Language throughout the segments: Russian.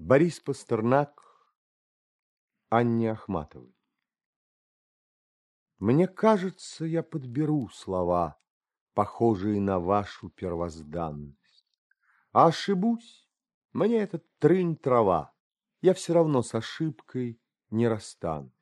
Борис Пастернак Анне Ахматовой Мне кажется, я подберу слова, Похожие на вашу первозданность. А ошибусь, мне этот трынь трава, Я все равно с ошибкой не расстанусь.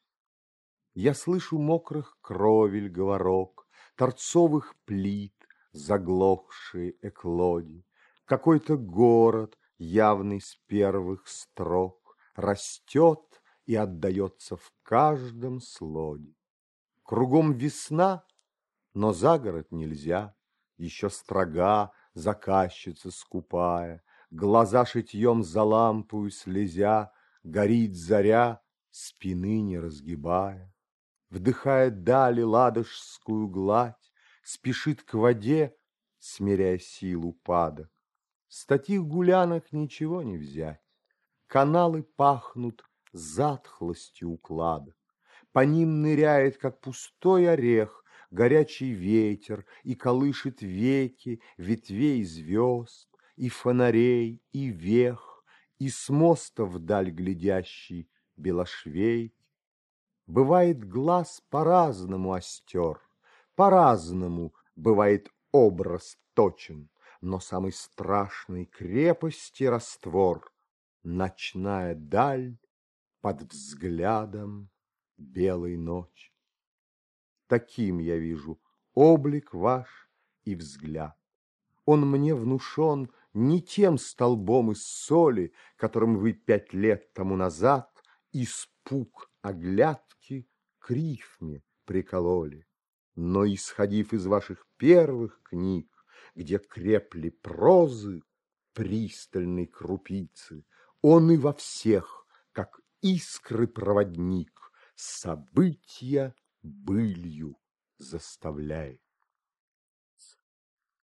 Я слышу мокрых кровель говорок, Торцовых плит, заглохшие эклоди, Какой-то город, явный с первых строк, Растет и отдается в каждом слоге. Кругом весна, но за город нельзя, Еще строга заказчица скупая, Глаза шитьем за лампую слезя, Горит заря, спины не разгибая. Вдыхает дали ладожскую гладь, Спешит к воде, смиряя силу падок. С таких гулянок ничего не взять. Каналы пахнут затхлостью укладок. По ним ныряет, как пустой орех, Горячий ветер и колышет веки Ветвей звезд, и фонарей, и вех, И с моста вдаль глядящий белошвейки. Бывает глаз по-разному остер, По-разному бывает образ точен, но самой страшной крепости раствор — Ночная даль под взглядом белой ночи. Таким я вижу облик ваш и взгляд. Он мне внушен не тем столбом из соли, Которым вы пять лет тому назад Испуг оглядки к прикололи, Но, исходив из ваших первых книг, где крепли прозы пристальной крупицы, Он и во всех, как искры проводник, События былью заставляет.